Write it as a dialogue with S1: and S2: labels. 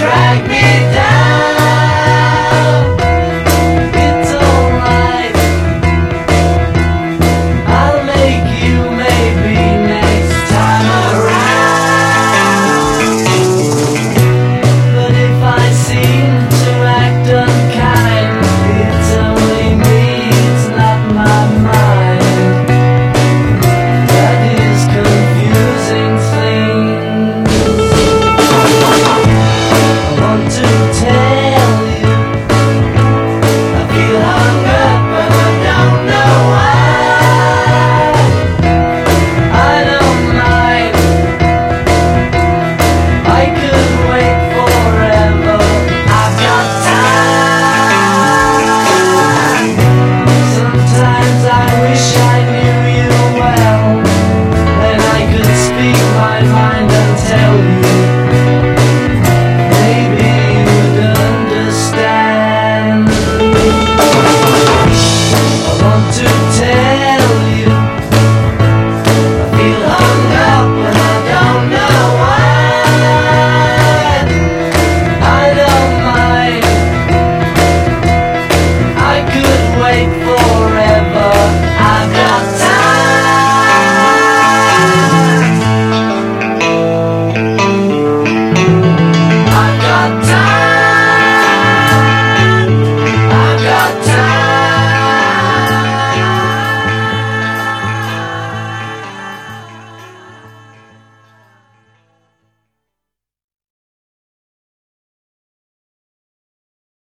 S1: drag